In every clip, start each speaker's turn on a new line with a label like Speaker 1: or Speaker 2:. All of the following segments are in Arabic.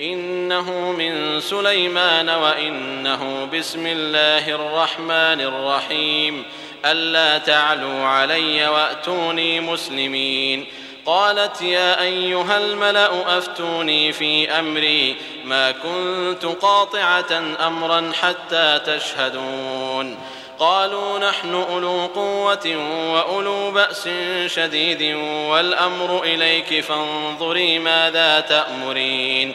Speaker 1: إنه من سليمان وإنه بسم الله الرحمن الرحيم. ألا تعلوا علي وأتوني مسلمين. قالت يا أيها الملأ أفتوني في أمري. ما كنت قاطعة أمرا حتى تشهدون. قالوا نحن أولو قوة وأولو بأس شديد والأمر إليك فانظري ماذا تأمرين.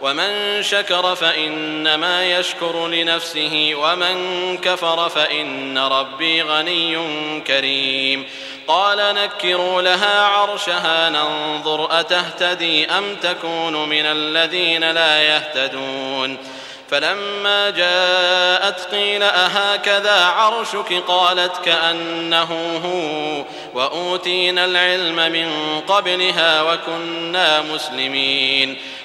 Speaker 1: ومن شكر فإنما يشكر لنفسه ومن كفر فإن ربي غني كريم. قال نكروا لها عرشها ننظر أتهتدي أم تكون من الذين لا يهتدون. فلما جاءت قيل أهكذا عرشك؟ قالت كأنه هو. وأوتينا العلم من قبلها وكنا مسلمين.